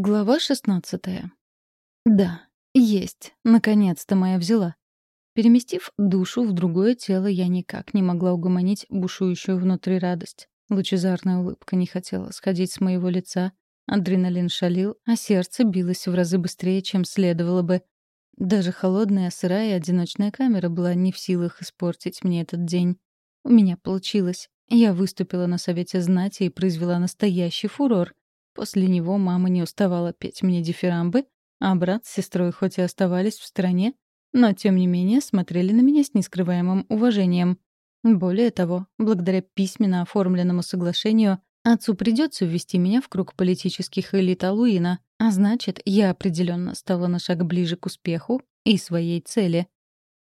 Глава шестнадцатая. Да, есть. Наконец-то моя взяла. Переместив душу в другое тело, я никак не могла угомонить бушующую внутри радость. Лучезарная улыбка не хотела сходить с моего лица, адреналин шалил, а сердце билось в разы быстрее, чем следовало бы. Даже холодная, сырая одиночная камера была не в силах испортить мне этот день. У меня получилось. Я выступила на совете знати и произвела настоящий фурор. После него мама не уставала петь мне дифирамбы, а брат с сестрой хоть и оставались в стороне, но, тем не менее, смотрели на меня с нескрываемым уважением. Более того, благодаря письменно оформленному соглашению, отцу придется ввести меня в круг политических элит Алуина, а значит, я определенно стала на шаг ближе к успеху и своей цели.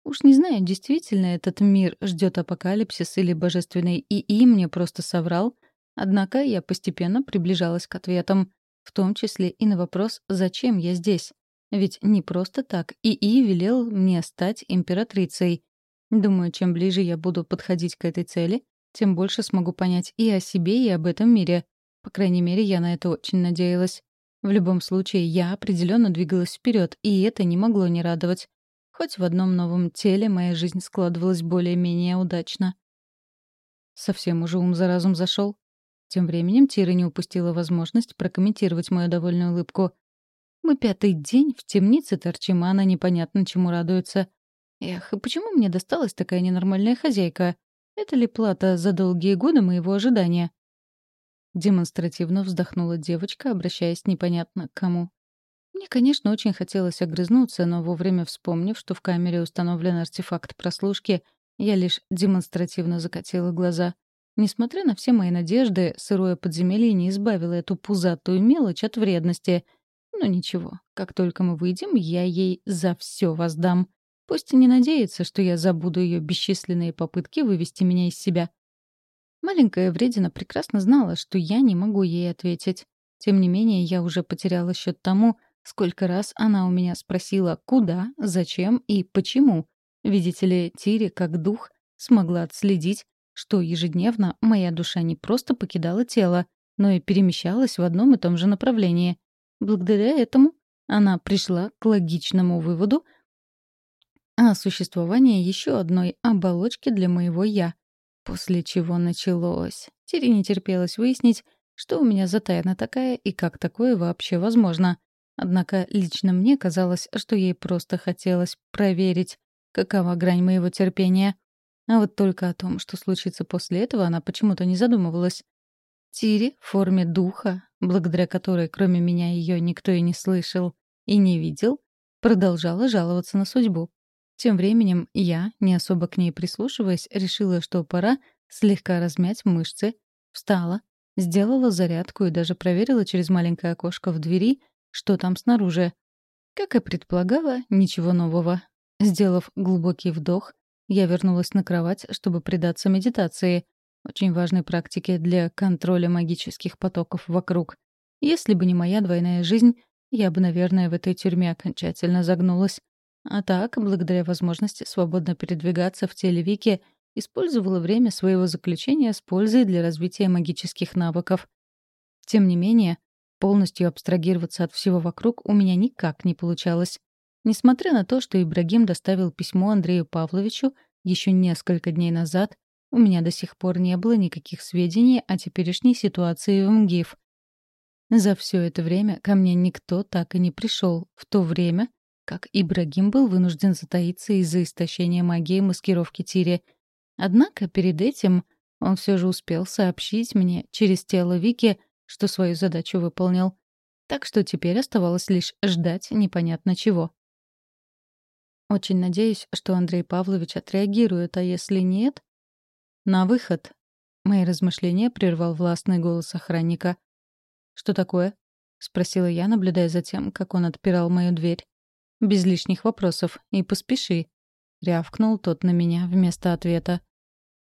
Уж не знаю, действительно этот мир ждет апокалипсис или божественный ИИ мне просто соврал — Однако я постепенно приближалась к ответам, в том числе и на вопрос «Зачем я здесь?». Ведь не просто так ИИ велел мне стать императрицей. Думаю, чем ближе я буду подходить к этой цели, тем больше смогу понять и о себе, и об этом мире. По крайней мере, я на это очень надеялась. В любом случае, я определенно двигалась вперед, и это не могло не радовать. Хоть в одном новом теле моя жизнь складывалась более-менее удачно. Совсем уже ум за разум зашел. Тем временем Тира не упустила возможность прокомментировать мою довольную улыбку. «Мы пятый день в темнице торчим, а она непонятно чему радуется. Эх, и почему мне досталась такая ненормальная хозяйка? Это ли плата за долгие годы моего ожидания?» Демонстративно вздохнула девочка, обращаясь непонятно к кому. Мне, конечно, очень хотелось огрызнуться, но вовремя вспомнив, что в камере установлен артефакт прослушки, я лишь демонстративно закатила глаза — Несмотря на все мои надежды, сырое подземелье не избавило эту пузатую мелочь от вредности. Но ничего, как только мы выйдем, я ей за все воздам. Пусть и не надеется, что я забуду ее бесчисленные попытки вывести меня из себя. Маленькая вредина прекрасно знала, что я не могу ей ответить. Тем не менее, я уже потеряла счет тому, сколько раз она у меня спросила, куда, зачем и почему. Видите ли, Тири, как дух, смогла отследить, что ежедневно моя душа не просто покидала тело, но и перемещалась в одном и том же направлении. Благодаря этому она пришла к логичному выводу о существовании еще одной оболочки для моего «я». После чего началось. Теперь не терпелось выяснить, что у меня за тайна такая и как такое вообще возможно. Однако лично мне казалось, что ей просто хотелось проверить, какова грань моего терпения. А вот только о том, что случится после этого, она почему-то не задумывалась. Тири в форме духа, благодаря которой кроме меня ее никто и не слышал и не видел, продолжала жаловаться на судьбу. Тем временем я, не особо к ней прислушиваясь, решила, что пора слегка размять мышцы, встала, сделала зарядку и даже проверила через маленькое окошко в двери, что там снаружи. Как и предполагала, ничего нового. Сделав глубокий вдох, я вернулась на кровать, чтобы предаться медитации, очень важной практике для контроля магических потоков вокруг. Если бы не моя двойная жизнь, я бы, наверное, в этой тюрьме окончательно загнулась. А так, благодаря возможности свободно передвигаться в теле Вики, использовала время своего заключения с пользой для развития магических навыков. Тем не менее, полностью абстрагироваться от всего вокруг у меня никак не получалось. Несмотря на то, что Ибрагим доставил письмо Андрею Павловичу еще несколько дней назад, у меня до сих пор не было никаких сведений о теперешней ситуации в МГИФ. За все это время ко мне никто так и не пришел, в то время как Ибрагим был вынужден затаиться из-за истощения магии маскировки Тири. Однако перед этим он все же успел сообщить мне через тело Вики, что свою задачу выполнил. Так что теперь оставалось лишь ждать непонятно чего. Очень надеюсь, что Андрей Павлович отреагирует, а если нет... На выход. Мои размышления прервал властный голос охранника. «Что такое?» — спросила я, наблюдая за тем, как он отпирал мою дверь. «Без лишних вопросов. И поспеши», — рявкнул тот на меня вместо ответа.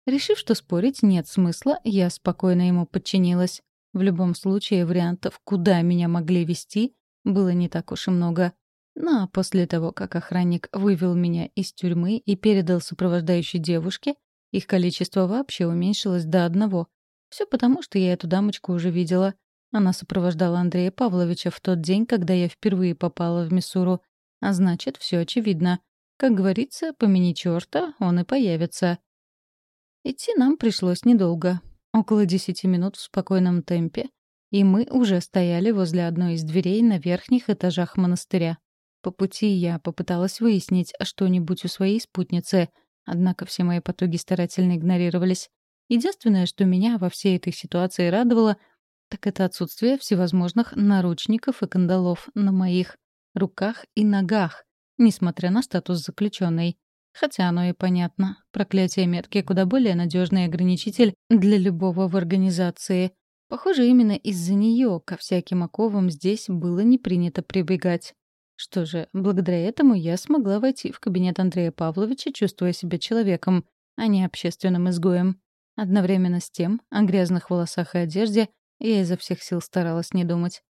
Решив, что спорить нет смысла, я спокойно ему подчинилась. В любом случае, вариантов, куда меня могли вести, было не так уж и много. Но после того, как охранник вывел меня из тюрьмы и передал сопровождающей девушке, их количество вообще уменьшилось до одного. Все потому, что я эту дамочку уже видела. Она сопровождала Андрея Павловича в тот день, когда я впервые попала в Миссуру. А значит, все очевидно. Как говорится, помяни черта, он и появится. Идти нам пришлось недолго. Около десяти минут в спокойном темпе, и мы уже стояли возле одной из дверей на верхних этажах монастыря. По пути я попыталась выяснить что-нибудь у своей спутницы, однако все мои потуги старательно игнорировались. Единственное, что меня во всей этой ситуации радовало, так это отсутствие всевозможных наручников и кандалов на моих руках и ногах, несмотря на статус заключенной. Хотя оно и понятно. Проклятие метки куда более надежный ограничитель для любого в организации. Похоже, именно из-за нее ко всяким оковам здесь было не принято прибегать. Что же, благодаря этому я смогла войти в кабинет Андрея Павловича, чувствуя себя человеком, а не общественным изгоем. Одновременно с тем, о грязных волосах и одежде я изо всех сил старалась не думать.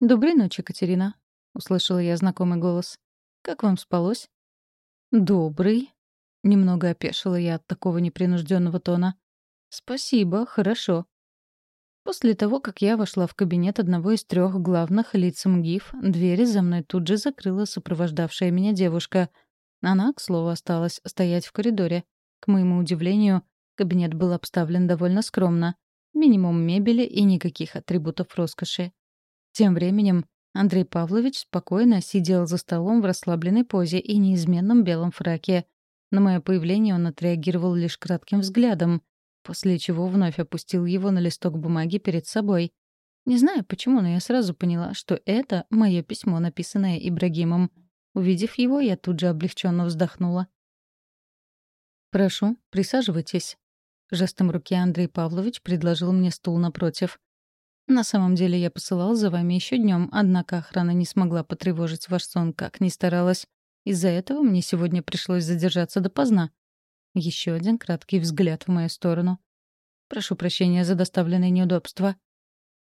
«Доброй ночи, Катерина», — услышала я знакомый голос. «Как вам спалось?» «Добрый», — немного опешила я от такого непринужденного тона. «Спасибо, хорошо». После того, как я вошла в кабинет одного из трех главных лиц МГИФ, двери за мной тут же закрыла сопровождавшая меня девушка. Она, к слову, осталась стоять в коридоре. К моему удивлению, кабинет был обставлен довольно скромно. Минимум мебели и никаких атрибутов роскоши. Тем временем Андрей Павлович спокойно сидел за столом в расслабленной позе и неизменном белом фраке. На мое появление он отреагировал лишь кратким взглядом, после чего вновь опустил его на листок бумаги перед собой. Не знаю почему, но я сразу поняла, что это мое письмо, написанное Ибрагимом. Увидев его, я тут же облегченно вздохнула. «Прошу, присаживайтесь». Жестом руки Андрей Павлович предложил мне стул напротив. «На самом деле я посылал за вами еще днем, однако охрана не смогла потревожить ваш сон, как ни старалась. Из-за этого мне сегодня пришлось задержаться допоздна». Еще один краткий взгляд в мою сторону. «Прошу прощения за доставленное неудобство».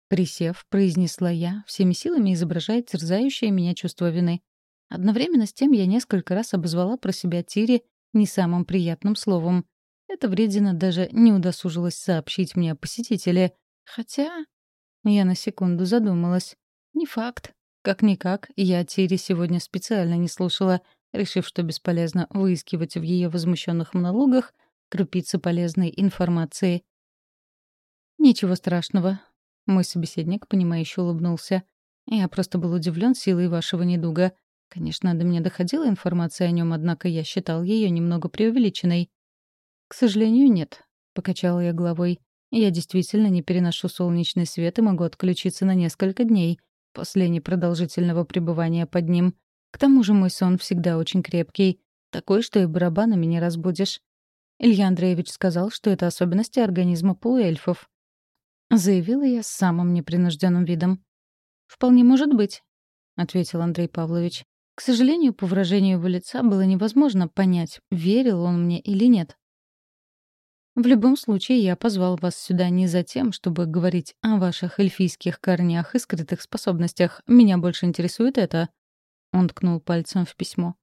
Присев, произнесла я, всеми силами изображая терзающее меня чувство вины. Одновременно с тем я несколько раз обозвала про себя Тири не самым приятным словом. Эта вредина даже не удосужилась сообщить мне о посетителе. Хотя... Я на секунду задумалась. Не факт. Как-никак, я Тири сегодня специально не слушала, решив, что бесполезно выискивать в ее возмущенных монологах крупицы полезной информации. «Ничего страшного», — мой собеседник, понимающе улыбнулся. «Я просто был удивлен силой вашего недуга. Конечно, до меня доходила информация о нем, однако я считал ее немного преувеличенной. «К сожалению, нет», — покачала я головой. «Я действительно не переношу солнечный свет и могу отключиться на несколько дней после непродолжительного пребывания под ним. К тому же мой сон всегда очень крепкий, такой, что и барабанами не разбудишь. Илья Андреевич сказал, что это особенности организма полуэльфов. Заявила я с самым непринужденным видом. «Вполне может быть», — ответил Андрей Павлович. К сожалению, по выражению его лица было невозможно понять, верил он мне или нет. В любом случае, я позвал вас сюда не за тем, чтобы говорить о ваших эльфийских корнях и скрытых способностях. Меня больше интересует это. Он ткнул пальцем в письмо.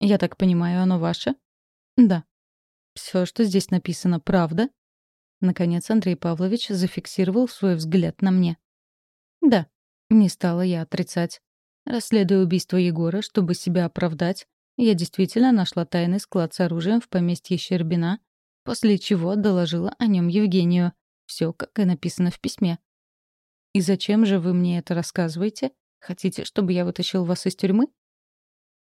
Я так понимаю, оно ваше? Да. Все, что здесь написано, правда? Наконец Андрей Павлович зафиксировал свой взгляд на мне. Да. Не стала я отрицать. Расследуя убийство Егора, чтобы себя оправдать, я действительно нашла тайный склад с оружием в поместье Щербина после чего доложила о нем Евгению. Все, как и написано в письме. «И зачем же вы мне это рассказываете? Хотите, чтобы я вытащил вас из тюрьмы?»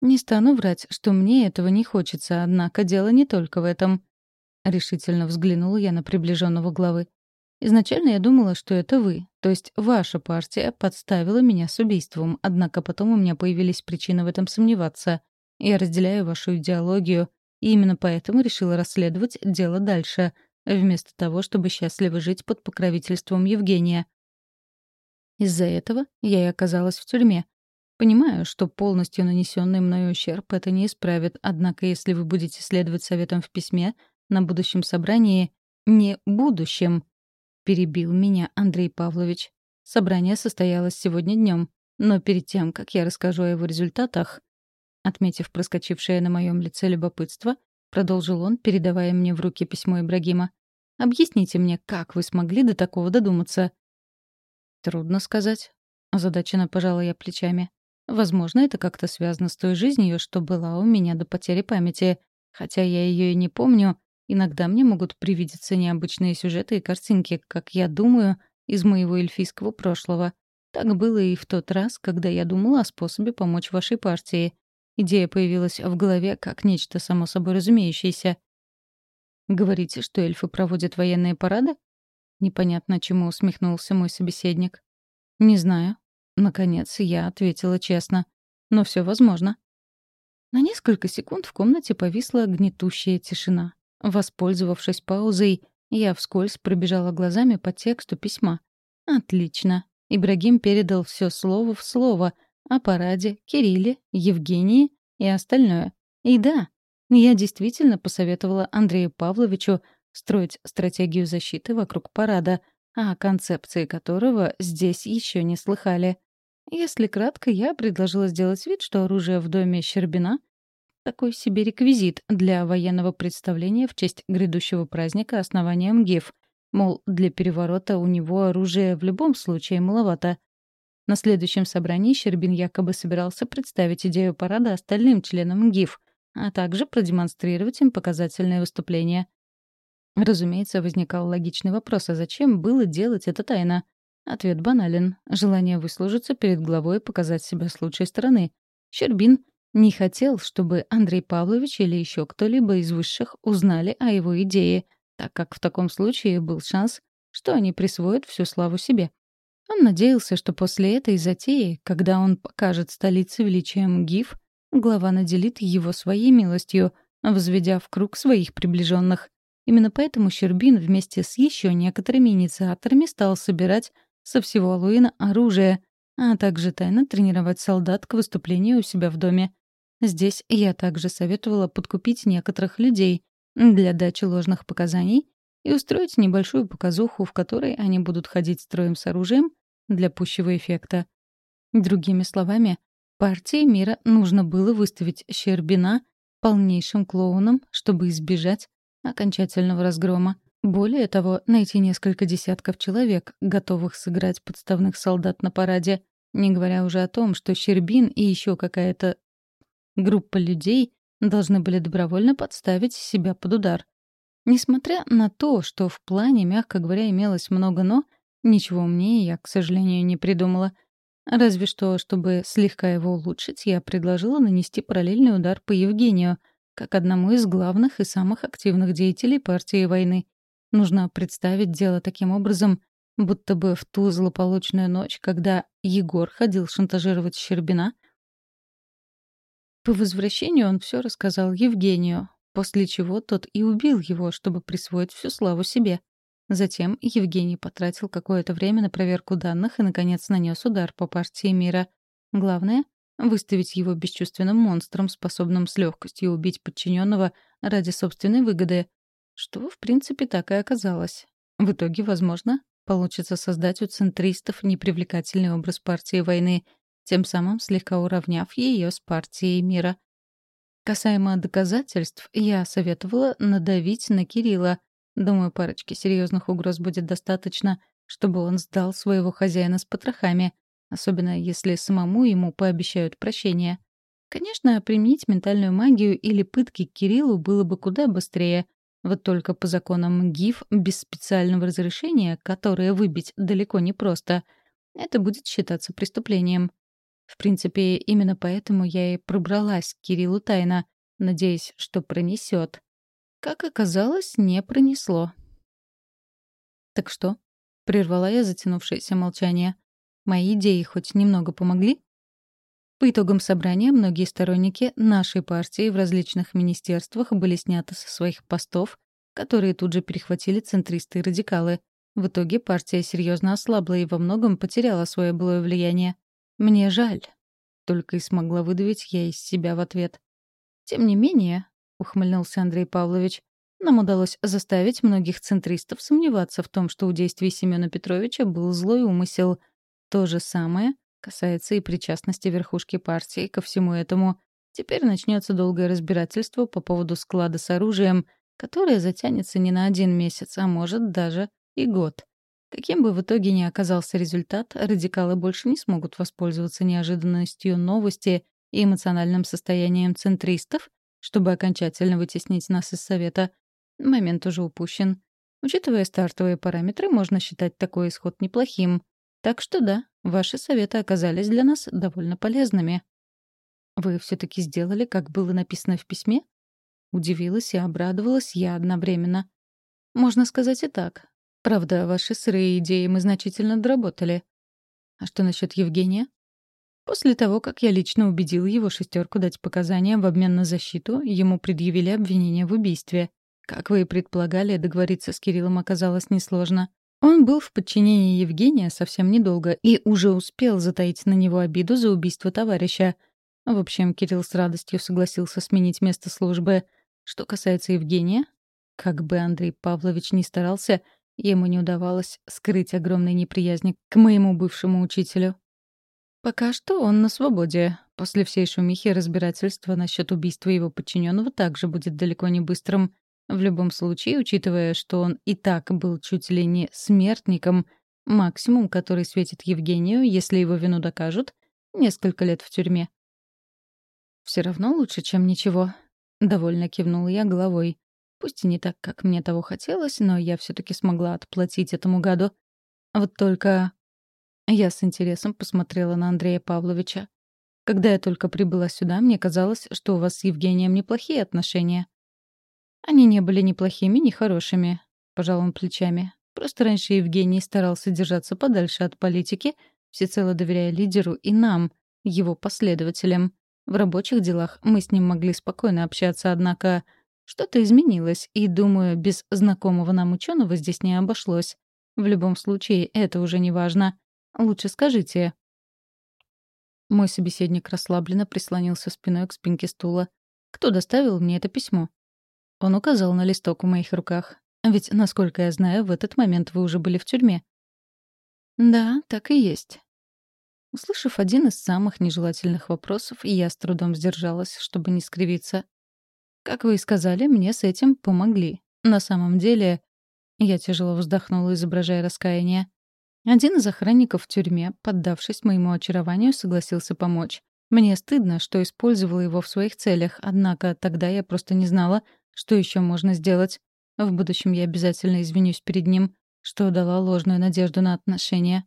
«Не стану врать, что мне этого не хочется, однако дело не только в этом». Решительно взглянула я на приближенного главы. «Изначально я думала, что это вы, то есть ваша партия подставила меня с убийством, однако потом у меня появились причины в этом сомневаться. Я разделяю вашу идеологию, и именно поэтому решила расследовать дело дальше, вместо того, чтобы счастливо жить под покровительством Евгения. Из-за этого я и оказалась в тюрьме. Понимаю, что полностью нанесенный мной ущерб это не исправит, однако если вы будете следовать советам в письме, на будущем собрании... Не будущем, перебил меня Андрей Павлович. Собрание состоялось сегодня днем, но перед тем, как я расскажу о его результатах, Отметив проскочившее на моем лице любопытство, продолжил он, передавая мне в руки письмо Ибрагима. «Объясните мне, как вы смогли до такого додуматься?» Трудно сказать. Озадаченно пожала я плечами. Возможно, это как-то связано с той жизнью, что была у меня до потери памяти. Хотя я ее и не помню, иногда мне могут привидеться необычные сюжеты и картинки, как я думаю, из моего эльфийского прошлого. Так было и в тот раз, когда я думала о способе помочь вашей партии. Идея появилась в голове как нечто само собой разумеющееся. «Говорите, что эльфы проводят военные парады?» Непонятно, чему усмехнулся мой собеседник. «Не знаю». Наконец, я ответила честно. «Но все возможно». На несколько секунд в комнате повисла гнетущая тишина. Воспользовавшись паузой, я вскользь пробежала глазами по тексту письма. «Отлично. Ибрагим передал все слово в слово о параде, Кирилле, Евгении и остальное. И да, я действительно посоветовала Андрею Павловичу строить стратегию защиты вокруг парада, о концепции которого здесь еще не слыхали. Если кратко, я предложила сделать вид, что оружие в доме Щербина — такой себе реквизит для военного представления в честь грядущего праздника основания МГИФ, Мол, для переворота у него оружия в любом случае маловато. На следующем собрании Щербин якобы собирался представить идею парада остальным членам ГИФ, а также продемонстрировать им показательное выступление. Разумеется, возникал логичный вопрос, а зачем было делать это тайно? Ответ банален. Желание выслужиться перед главой и показать себя с лучшей стороны. Щербин не хотел, чтобы Андрей Павлович или еще кто-либо из высших узнали о его идее — так как в таком случае был шанс, что они присвоят всю славу себе. Он надеялся, что после этой затеи, когда он покажет столице величием ГИФ, глава наделит его своей милостью, возведя в круг своих приближенных. Именно поэтому Щербин вместе с еще некоторыми инициаторами стал собирать со всего Алуина оружие, а также тайно тренировать солдат к выступлению у себя в доме. Здесь я также советовала подкупить некоторых людей, для дачи ложных показаний и устроить небольшую показуху, в которой они будут ходить строем с оружием для пущего эффекта. Другими словами, партии мира нужно было выставить Щербина полнейшим клоуном, чтобы избежать окончательного разгрома. Более того, найти несколько десятков человек, готовых сыграть подставных солдат на параде, не говоря уже о том, что Щербин и еще какая-то группа людей должны были добровольно подставить себя под удар. Несмотря на то, что в плане, мягко говоря, имелось много «но», ничего умнее я, к сожалению, не придумала. Разве что, чтобы слегка его улучшить, я предложила нанести параллельный удар по Евгению, как одному из главных и самых активных деятелей партии войны. Нужно представить дело таким образом, будто бы в ту злополучную ночь, когда Егор ходил шантажировать Щербина — по возвращению он все рассказал Евгению, после чего тот и убил его, чтобы присвоить всю славу себе. Затем Евгений потратил какое-то время на проверку данных и, наконец, нанес удар по партии мира. Главное — выставить его бесчувственным монстром, способным с легкостью убить подчиненного ради собственной выгоды. Что, в принципе, так и оказалось. В итоге, возможно, получится создать у центристов непривлекательный образ партии войны — тем самым слегка уравняв ее с партией мира. Касаемо доказательств, я советовала надавить на Кирилла. Думаю, парочки серьезных угроз будет достаточно, чтобы он сдал своего хозяина с потрохами, особенно если самому ему пообещают прощение. Конечно, применить ментальную магию или пытки к Кириллу было бы куда быстрее. Вот только по законам ГИФ без специального разрешения, которое выбить далеко не просто, это будет считаться преступлением. В принципе, именно поэтому я и пробралась к Кириллу тайно, надеясь, что пронесет. Как оказалось, не пронесло. «Так что?» — прервала я затянувшееся молчание. «Мои идеи хоть немного помогли?» По итогам собрания многие сторонники нашей партии в различных министерствах были сняты со своих постов, которые тут же перехватили центристы и радикалы. В итоге партия серьезно ослабла и во многом потеряла свое былое влияние. «Мне жаль», — только и смогла выдавить я из себя в ответ. «Тем не менее», — ухмыльнулся Андрей Павлович, «нам удалось заставить многих центристов сомневаться в том, что у действий Семёна Петровича был злой умысел. То же самое касается и причастности верхушки партии ко всему этому. Теперь начнется долгое разбирательство по поводу склада с оружием, которое затянется не на один месяц, а может даже и год. Каким бы в итоге ни оказался результат, радикалы больше не смогут воспользоваться неожиданностью новости и эмоциональным состоянием центристов, чтобы окончательно вытеснить нас из Совета. Момент уже упущен. Учитывая стартовые параметры, можно считать такой исход неплохим. Так что да, ваши советы оказались для нас довольно полезными. Вы все таки сделали, как было написано в письме? Удивилась и обрадовалась я одновременно. Можно сказать и так. Правда, ваши сырые идеи мы значительно доработали. А что насчет Евгения? После того, как я лично убедил его шестерку дать показания в обмен на защиту, ему предъявили обвинение в убийстве. Как вы и предполагали, договориться с Кириллом оказалось несложно. Он был в подчинении Евгения совсем недолго и уже успел затаить на него обиду за убийство товарища. В общем, Кирилл с радостью согласился сменить место службы. Что касается Евгения, как бы Андрей Павлович ни старался, ему не удавалось скрыть огромной неприязни к моему бывшему учителю. Пока что он на свободе. После всей шумихи разбирательства насчет убийства его подчиненного также будет далеко не быстрым. В любом случае, учитывая, что он и так был чуть ли не смертником, максимум, который светит Евгению, если его вину докажут, несколько лет в тюрьме. Все равно лучше, чем ничего. Довольно кивнула я головой. Пусть и не так, как мне того хотелось, но я все таки смогла отплатить этому гаду. Вот только... Я с интересом посмотрела на Андрея Павловича. Когда я только прибыла сюда, мне казалось, что у вас с Евгением неплохие отношения. Они не были ни плохими, ни хорошими, пожал он плечами. Просто раньше Евгений старался держаться подальше от политики, всецело доверяя лидеру и нам, его последователям. В рабочих делах мы с ним могли спокойно общаться, однако что-то изменилось, и, думаю, без знакомого нам ученого здесь не обошлось. В любом случае, это уже не важно. Лучше скажите. Мой собеседник расслабленно прислонился спиной к спинке стула. Кто доставил мне это письмо? Он указал на листок в моих руках. Ведь, насколько я знаю, в этот момент вы уже были в тюрьме. Да, так и есть. Услышав один из самых нежелательных вопросов, я с трудом сдержалась, чтобы не скривиться. Как вы и сказали, мне с этим помогли. На самом деле, я тяжело вздохнула, изображая раскаяние. Один из охранников в тюрьме, поддавшись моему очарованию, согласился помочь. Мне стыдно, что использовала его в своих целях, однако тогда я просто не знала, что еще можно сделать. В будущем я обязательно извинюсь перед ним, что дала ложную надежду на отношения.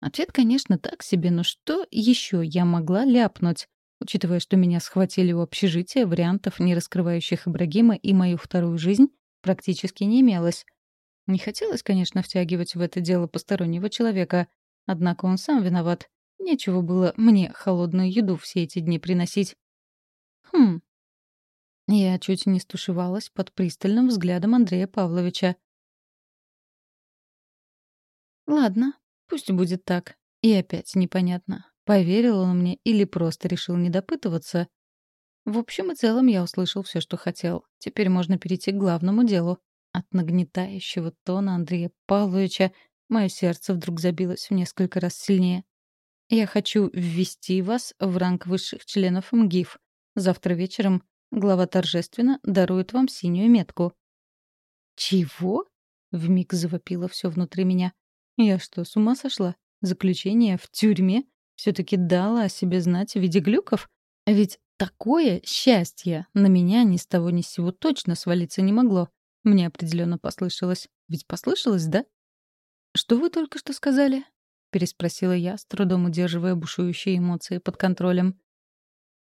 Ответ, конечно, так себе, но что еще я могла ляпнуть? Учитывая, что меня схватили в общежитие, вариантов, не раскрывающих Ибрагима и мою вторую жизнь, практически не имелось. Не хотелось, конечно, втягивать в это дело постороннего человека, однако он сам виноват. Нечего было мне холодную еду все эти дни приносить. Хм. Я чуть не стушевалась под пристальным взглядом Андрея Павловича. Ладно, пусть будет так. И опять непонятно, Поверил он мне или просто решил не допытываться? В общем и целом я услышал все, что хотел. Теперь можно перейти к главному делу. От нагнетающего тона Андрея Павловича мое сердце вдруг забилось в несколько раз сильнее. Я хочу ввести вас в ранг высших членов МГИФ. Завтра вечером глава торжественно дарует вам синюю метку. «Чего?» — вмиг завопило все внутри меня. «Я что, с ума сошла? Заключение в тюрьме? все-таки дала о себе знать в виде глюков? Ведь такое счастье на меня ни с того ни с сего точно свалиться не могло. Мне определенно послышалось. Ведь послышалось, да? «Что вы только что сказали?» — переспросила я, с трудом удерживая бушующие эмоции под контролем.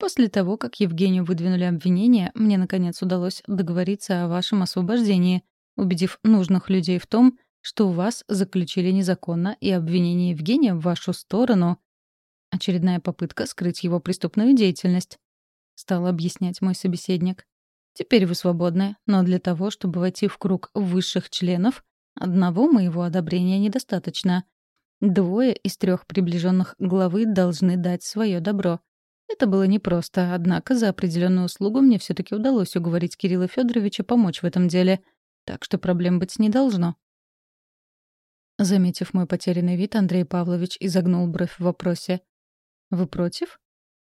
После того, как Евгению выдвинули обвинения, мне, наконец, удалось договориться о вашем освобождении, убедив нужных людей в том, что вас заключили незаконно, и обвинение Евгения в вашу сторону Очередная попытка скрыть его преступную деятельность. Стал объяснять мой собеседник. Теперь вы свободны, но для того, чтобы войти в круг высших членов, одного моего одобрения недостаточно. Двое из трех приближенных главы должны дать свое добро. Это было непросто, однако за определенную услугу мне все-таки удалось уговорить Кирилла Федоровича помочь в этом деле, так что проблем быть не должно. Заметив мой потерянный вид, Андрей Павлович изогнул бровь в вопросе. Вы против?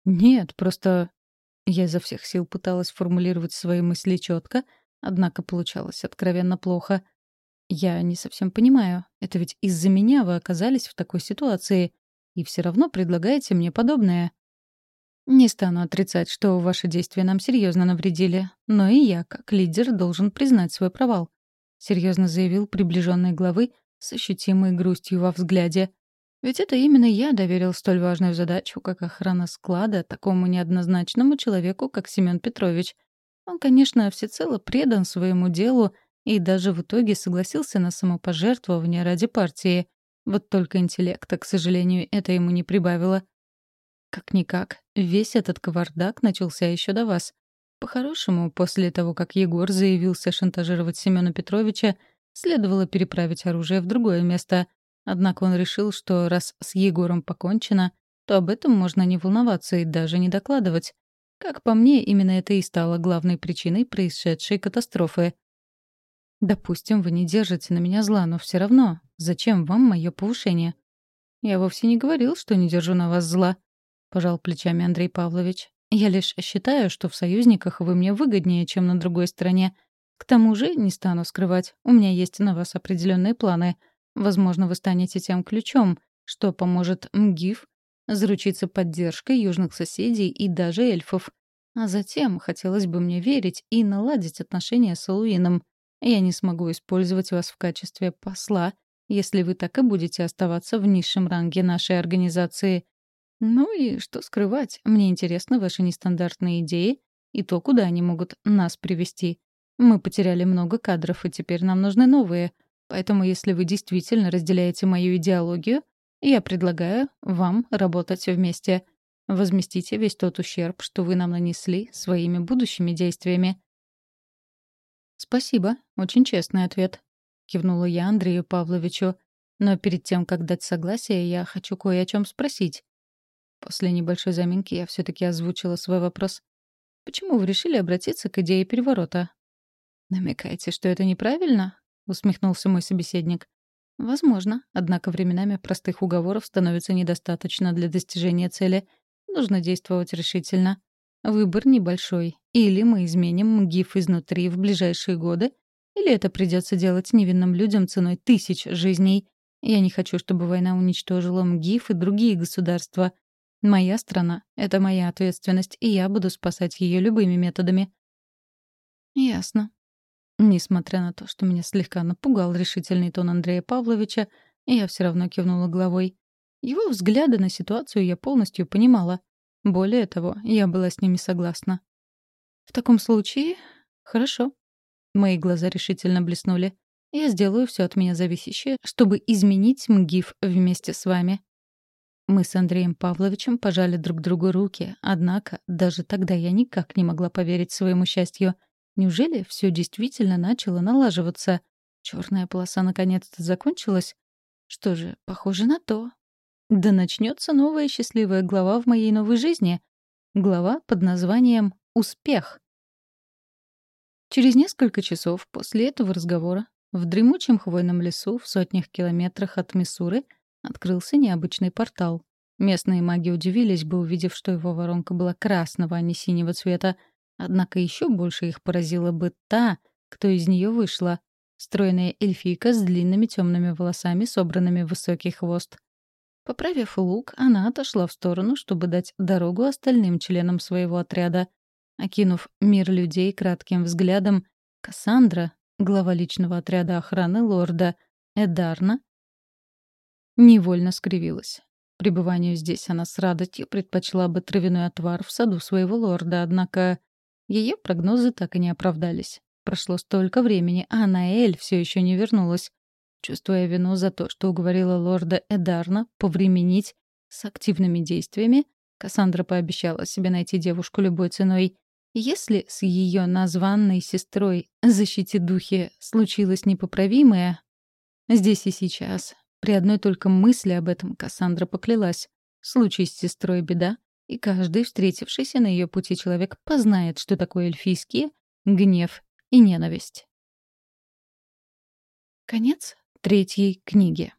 Нет, просто... Я изо всех сил пыталась формулировать свои мысли четко, однако получалось откровенно плохо. Я не совсем понимаю. Это ведь из-за меня вы оказались в такой ситуации. И все равно предлагаете мне подобное. Не стану отрицать, что ваши действия нам серьезно навредили, но и я, как лидер, должен признать свой провал. Серьезно заявил приближенный главы с ощутимой грустью во взгляде. Ведь это именно я доверил столь важную задачу, как охрана склада, такому неоднозначному человеку, как Семен Петрович. Он, конечно, всецело предан своему делу и даже в итоге согласился на самопожертвование ради партии. Вот только интеллекта, к сожалению, это ему не прибавило. Как-никак, весь этот кавардак начался еще до вас. По-хорошему, после того, как Егор заявился шантажировать Семена Петровича, следовало переправить оружие в другое место. Однако он решил, что раз с Егором покончено, то об этом можно не волноваться и даже не докладывать. Как по мне, именно это и стало главной причиной происшедшей катастрофы. Допустим, вы не держите на меня зла, но все равно, зачем вам мое повышение? Я вовсе не говорил, что не держу на вас зла пожал плечами Андрей Павлович. Я лишь считаю, что в союзниках вы мне выгоднее, чем на другой стороне. К тому же, не стану скрывать, у меня есть на вас определенные планы. Возможно, вы станете тем ключом, что поможет МГИФ заручиться поддержкой южных соседей и даже эльфов. А затем хотелось бы мне верить и наладить отношения с Алуином. Я не смогу использовать вас в качестве посла, если вы так и будете оставаться в низшем ранге нашей организации. Ну и что скрывать, мне интересны ваши нестандартные идеи и то, куда они могут нас привести. Мы потеряли много кадров, и теперь нам нужны новые. Поэтому, если вы действительно разделяете мою идеологию, я предлагаю вам работать вместе. Возместите весь тот ущерб, что вы нам нанесли своими будущими действиями. «Спасибо. Очень честный ответ», — кивнула я Андрею Павловичу. «Но перед тем, как дать согласие, я хочу кое о чем спросить. После небольшой заминки я все-таки озвучила свой вопрос. «Почему вы решили обратиться к идее переворота?» «Намекаете, что это неправильно?» — усмехнулся мой собеседник. «Возможно, однако временами простых уговоров становится недостаточно для достижения цели. Нужно действовать решительно. Выбор небольшой. Или мы изменим МГИФ изнутри в ближайшие годы, или это придется делать невинным людям ценой тысяч жизней. Я не хочу, чтобы война уничтожила МГИФ и другие государства. Моя страна — это моя ответственность, и я буду спасать ее любыми методами. Ясно. Несмотря на то, что меня слегка напугал решительный тон Андрея Павловича, я все равно кивнула головой. Его взгляды на ситуацию я полностью понимала. Более того, я была с ними согласна. В таком случае... Хорошо. Мои глаза решительно блеснули. Я сделаю все от меня зависящее, чтобы изменить МГИФ вместе с вами. Мы с Андреем Павловичем пожали друг другу руки, однако даже тогда я никак не могла поверить своему счастью. Неужели все действительно начало налаживаться? Черная полоса наконец-то закончилась? Что же, похоже на то. Да начнется новая счастливая глава в моей новой жизни. Глава под названием «Успех». Через несколько часов после этого разговора в дремучем хвойном лесу в сотнях километрах от Миссуры — открылся необычный портал. Местные маги удивились бы, увидев, что его воронка была красного, а не синего цвета. Однако еще больше их поразила бы та, кто из нее вышла. Стройная эльфийка с длинными темными волосами, собранными в высокий хвост. Поправив лук, она отошла в сторону, чтобы дать дорогу остальным членам своего отряда. Окинув мир людей кратким взглядом, Кассандра, глава личного отряда охраны лорда Эдарна, Невольно скривилась. Пребыванию здесь она с радостью предпочла бы травяной отвар в саду своего лорда, однако ее прогнозы так и не оправдались. Прошло столько времени, а Наэль все еще не вернулась. Чувствуя вину за то, что уговорила лорда Эдарна повременить с активными действиями, Кассандра пообещала себе найти девушку любой ценой. Если с ее названной сестрой «Защити духи» случилось непоправимое, здесь и сейчас при одной только мысли об этом Кассандра поклялась. Случай с сестрой беда, и каждый встретившийся на ее пути человек познает, что такое эльфийские гнев и ненависть. Конец третьей книги.